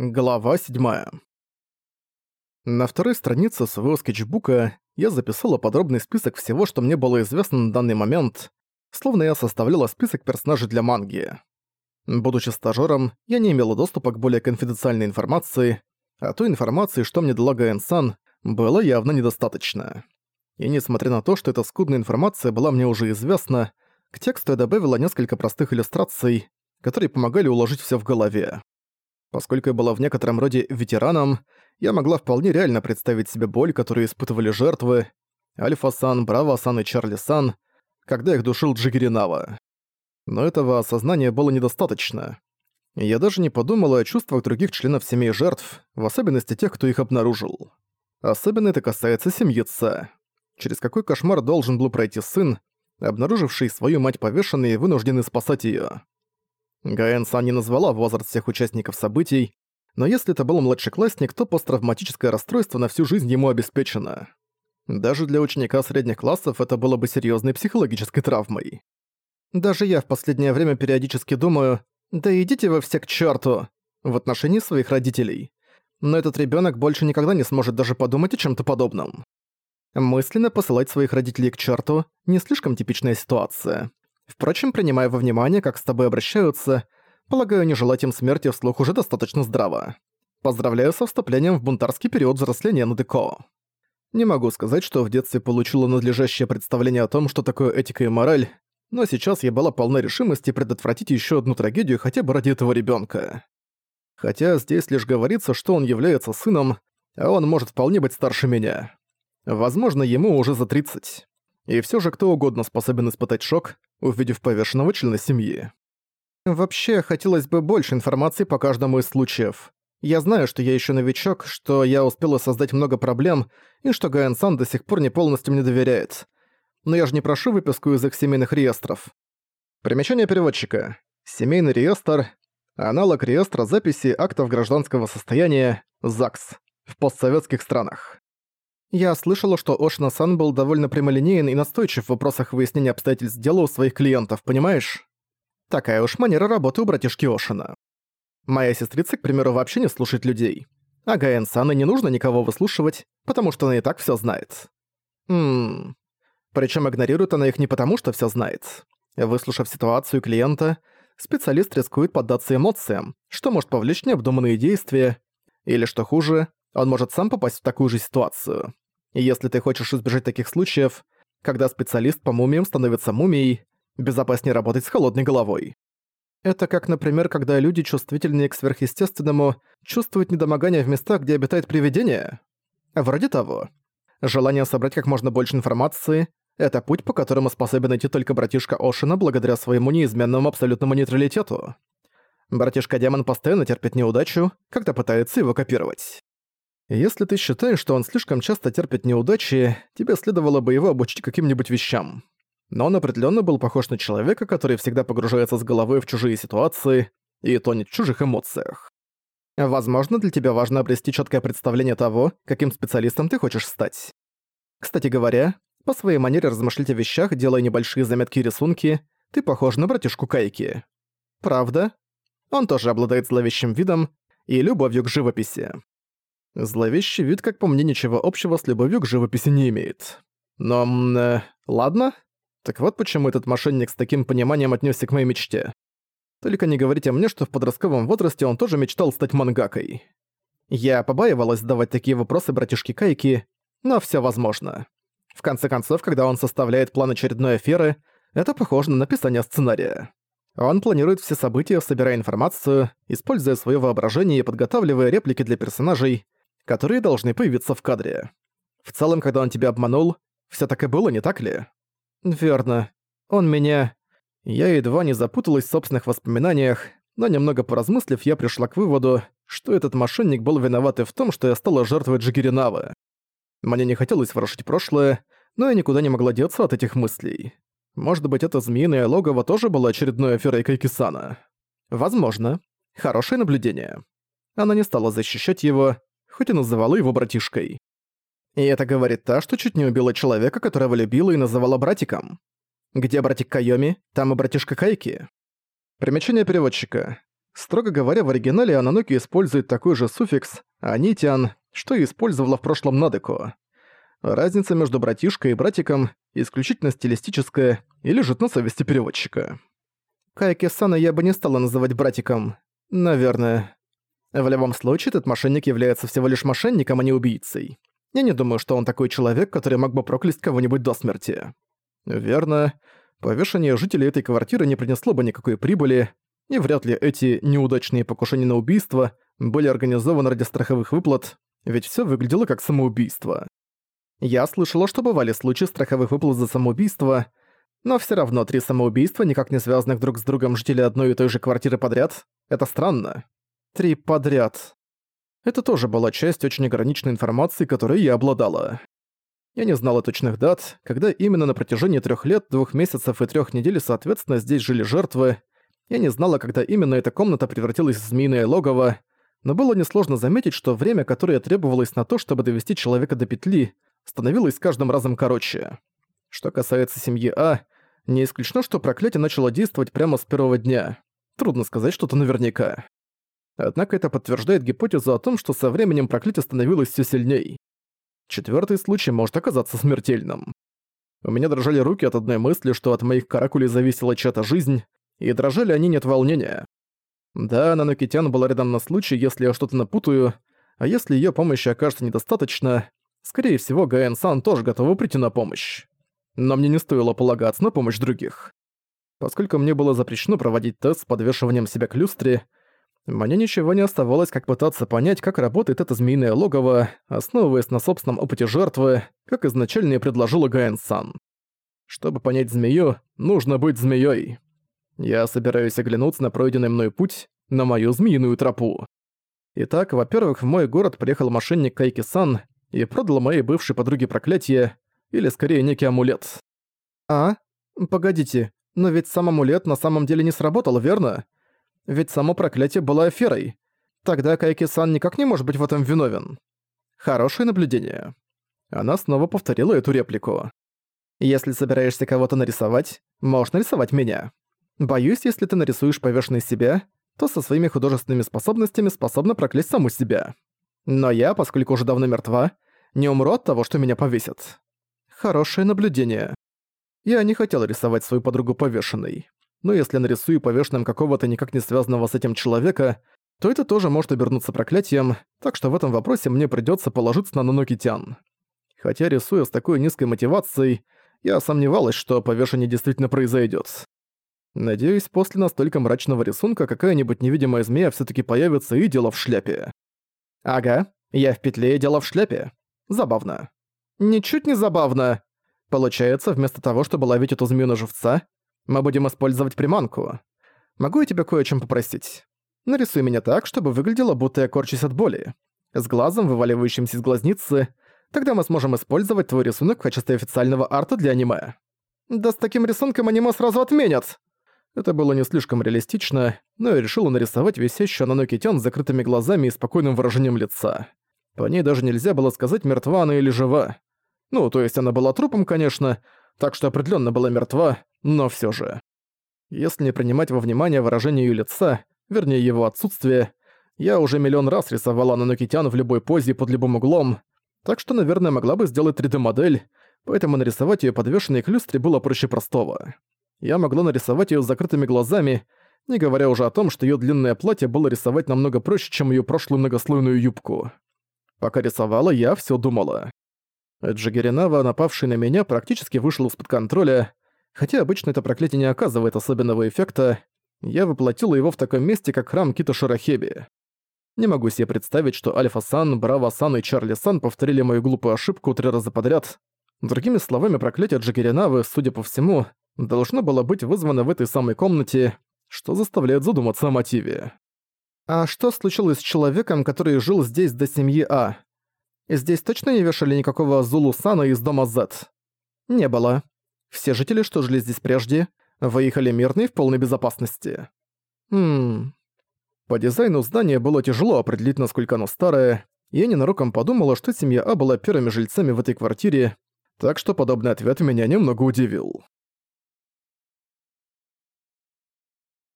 Глава 7. На второй странице своего скетчбука я записала подробный список всего, что мне было известно на данный момент, словно я составляла список персонажей для манги. Будучи стажёром, я не имела доступа к более конфиденциальной информации, а той информации, что мне дала Гаэн-сан, было явно недостаточно. И несмотря на то, что эта скудная информация была мне уже известна, к тексту я добавила несколько простых иллюстраций, которые помогали уложить всё в голове. Поскольку я была в некотором роде ветераном, я могла вполне реально представить себе боль, которую испытывали жертвы Альфа-сан, Браво-сан и Чарли-сан, когда их душил Джигеринава. Но этого осознания было недостаточно. Я даже не подумала о чувствах других членов семей жертв, в особенности тех, кто их обнаружил. Особенно это касается семьи Ца. Через какой кошмар должен был пройти сын, обнаруживший свою мать повешенной и вынужденный спасать её. Гаэн-сан не назвала возраст всех участников событий, но если это был младшеклассник, то посттравматическое расстройство на всю жизнь ему обеспечено. Даже для ученика средних классов это было бы серьезной психологической травмой. Даже я в последнее время периодически думаю, да идите вы все к черту в отношении своих родителей. Но этот ребенок больше никогда не сможет даже подумать о чем-то подобном. Мысленно посылать своих родителей к черту не слишком типичная ситуация. Впрочем, принимая во внимание, как с тобой обращаются, полагаю, не желать им смерти вслух уже достаточно здраво. Поздравляю со вступлением в бунтарский период взросления на Деко. Не могу сказать, что в детстве получила надлежащее представление о том, что такое этика и мораль, но сейчас я была полна решимости предотвратить еще одну трагедию хотя бы ради этого ребенка. Хотя здесь лишь говорится, что он является сыном, а он может вполне быть старше меня. Возможно, ему уже за 30. И все же кто угодно способен испытать шок, увидев повешенного члена семьи. Вообще, хотелось бы больше информации по каждому из случаев. Я знаю, что я еще новичок, что я успела создать много проблем, и что Гаэн-сан до сих пор не полностью мне доверяет. Но я же не прошу выписку из их семейных реестров. Примечание переводчика. Семейный реестр – аналог реестра записи актов гражданского состояния ЗАГС в постсоветских странах. Я слышала, что Ошина-сан был довольно прямолинеен и настойчив в вопросах выяснения обстоятельств дела у своих клиентов, понимаешь? Такая уж манера работы у братишки Ошина. Моя сестрица, к примеру, вообще не слушает людей. А Гаэн-сан и не нужно никого выслушивать, потому что она и так всё знает. Ммм... Причём игнорирует она их не потому, что всё знает. Выслушав ситуацию клиента, специалист рискует поддаться эмоциям, что может повлечь необдуманные действия, или, что хуже, он может сам попасть в такую же ситуацию. И если ты хочешь избежать таких случаев, когда специалист по мумиям становится мумией, безопаснее работать с холодной головой. Это как, например, когда люди, чувствительные к сверхъестественному, чувствуют недомогание в местах, где обитает привидение. Вроде того. Желание собрать как можно больше информации — это путь, по которому способен идти только братишка Ошина благодаря своему неизменному абсолютному нейтралитету. Братишка-демон постоянно терпит неудачу, когда пытается его копировать. Если ты считаешь, что он слишком часто терпит неудачи, тебе следовало бы его обучить каким-нибудь вещам. Но он определенно был похож на человека, который всегда погружается с головой в чужие ситуации и тонет в чужих эмоциях. Возможно, для тебя важно обрести четкое представление того, каким специалистом ты хочешь стать. Кстати говоря, по своей манере размышлять о вещах, делая небольшие заметки и рисунки, ты похож на братишку Кайки. Правда? Он тоже обладает зловещим видом и любовью к живописи. Зловещий вид, как по мне, ничего общего с любовью к живописи не имеет. Но, э, ладно. Так вот почему этот мошенник с таким пониманием отнесся к моей мечте. Только не говорите мне, что в подростковом возрасте он тоже мечтал стать мангакой. Я побаивалась задавать такие вопросы братишке Кайки, но все возможно. В конце концов, когда он составляет план очередной аферы, это похоже на написание сценария. Он планирует все события, собирая информацию, используя свое воображение и подготавливая реплики для персонажей, которые должны появиться в кадре. В целом, когда он тебя обманул, все так и было, не так ли? Верно. Он меня... Я едва не запуталась в собственных воспоминаниях, но немного поразмыслив, я пришла к выводу, что этот мошенник был виноват и в том, что я стала жертвой Джигеринавы. Мне не хотелось ворошить прошлое, но я никуда не могла деться от этих мыслей. Может быть, это змеиное логово тоже было очередной аферой Кайкисана? Возможно. Хорошее наблюдение. Она не стала защищать его, хоть и называла его братишкой. И это говорит та, что чуть не убила человека, которого любила и называла братиком. Где братик Кайоми, там и братишка Кайки. Примечание переводчика. Строго говоря, в оригинале Ананоки использует такой же суффикс «анитиан», что и использовала в прошлом Надеко. Разница между братишкой и братиком исключительно стилистическая и лежит на совести переводчика. Кайки-сана я бы не стала называть братиком. Наверное. В любом случае, этот мошенник является всего лишь мошенником, а не убийцей. Я не думаю, что он такой человек, который мог бы проклясть кого-нибудь до смерти. Верно. Повешение жителей этой квартиры не принесло бы никакой прибыли, и вряд ли эти неудачные покушения на убийство были организованы ради страховых выплат, ведь всё выглядело как самоубийство. Я слышала, что бывали случаи страховых выплат за самоубийство, но всё равно три самоубийства, никак не связанных друг с другом жителей одной и той же квартиры подряд, это странно. Три подряд. Это тоже была часть очень ограниченной информации, которой я обладала. Я не знала точных дат, когда именно на протяжении трех лет, двух месяцев и трех недель соответственно здесь жили жертвы, я не знала, когда именно эта комната превратилась в змеиное логово, но было несложно заметить, что время, которое требовалось на то, чтобы довести человека до петли, становилось с каждым разом короче. Что касается семьи А, не исключено, что проклятие начало действовать прямо с первого дня. Трудно сказать что-то наверняка. Однако это подтверждает гипотезу о том, что со временем проклятие становилось все сильней. Четвертый случай может оказаться смертельным. У меня дрожали руки от одной мысли, что от моих каракулей зависела чья-то жизнь, и дрожали они не от волнения. Да, Нанокитян была рядом на случай, если я что-то напутаю, а если её помощи окажется недостаточно, скорее всего, Гаэн-сан тоже готова прийти на помощь. Но мне не стоило полагаться на помощь других. Поскольку мне было запрещено проводить тест с подвешиванием себя к люстре, мне ничего не оставалось, как пытаться понять, как работает это змеиное логово, основываясь на собственном опыте жертвы, как изначально и предложила Гаэн-сан. Чтобы понять змею, нужно быть змеёй. Я собираюсь оглянуться на пройденный мной путь, на мою змеиную тропу. Итак, во-первых, в мой город приехал мошенник Кайки-сан и продал моей бывшей подруге проклятие, или скорее некий амулет. А? Погодите, но ведь сам амулет на самом деле не сработал, верно? Ведь само проклятие было аферой. Тогда Кайки-сан никак не может быть в этом виновен. Хорошее наблюдение. Она снова повторила эту реплику. Если собираешься кого-то нарисовать, можешь нарисовать меня. Боюсь, если ты нарисуешь повешенный себя, то со своими художественными способностями способна проклясть саму себя. Но я, поскольку уже давно мертва, не умру от того, что меня повесят. Хорошее наблюдение. Я не хотел рисовать свою подругу повешенной. Но если нарисую повешенным какого-то никак не связанного с этим человека, то это тоже может обернуться проклятием, так что в этом вопросе мне придётся положиться на Нанокитян. Хотя рисуя с такой низкой мотивацией, я сомневалась, что повешение действительно произойдёт. Надеюсь, после настолько мрачного рисунка какая-нибудь невидимая змея всё-таки появится и дело в шляпе. Ага, я в петле и дело в шляпе. Забавно. Ничуть не забавно. Получается, вместо того, чтобы ловить эту змею на живца, мы будем использовать приманку. Могу я тебя кое о чем попросить? Нарисуй меня так, чтобы выглядело, будто я корчусь от боли. С глазом, вываливающимся из глазницы. Тогда мы сможем использовать твой рисунок в качестве официального арта для аниме. Да с таким рисунком аниме сразу отменят. Это было не слишком реалистично, но я решила нарисовать висящую на ноге Тян с закрытыми глазами и спокойным выражением лица. По ней даже нельзя было сказать, мертва она или жива. Ну, то есть она была трупом, конечно, так что определенно была мертва, но все же. Если не принимать во внимание выражение ее лица, вернее его отсутствие, я уже миллион раз рисовала Нанокитян в любой позе под любым углом, так что, наверное, могла бы сделать 3D-модель, поэтому нарисовать ее подвешенной к люстре было проще простого я могла нарисовать её с закрытыми глазами, не говоря уже о том, что её длинное платье было рисовать намного проще, чем её прошлую многослойную юбку. Пока рисовала, я всё думала. Джигеринава, напавший на меня, практически вышел из-под контроля, хотя обычно это проклятие не оказывает особенного эффекта, я воплотила его в таком месте, как храм Кита Шарахеби. Не могу себе представить, что Альфа-сан, Браво-сан и Чарли-сан повторили мою глупую ошибку три раза подряд. Другими словами, проклятие Джигеринавы, судя по всему, должно было быть вызвано в этой самой комнате, что заставляет задуматься о мотиве. А что случилось с человеком, который жил здесь до семьи А? Здесь точно не вешали никакого Зулу-сана из дома Z? Не было. Все жители, что жили здесь прежде, выехали мирно и в полной безопасности. Хм... По дизайну здания было тяжело определить, насколько оно старое, я ненароком подумала, что семья А была первыми жильцами в этой квартире, так что подобный ответ меня немного удивил.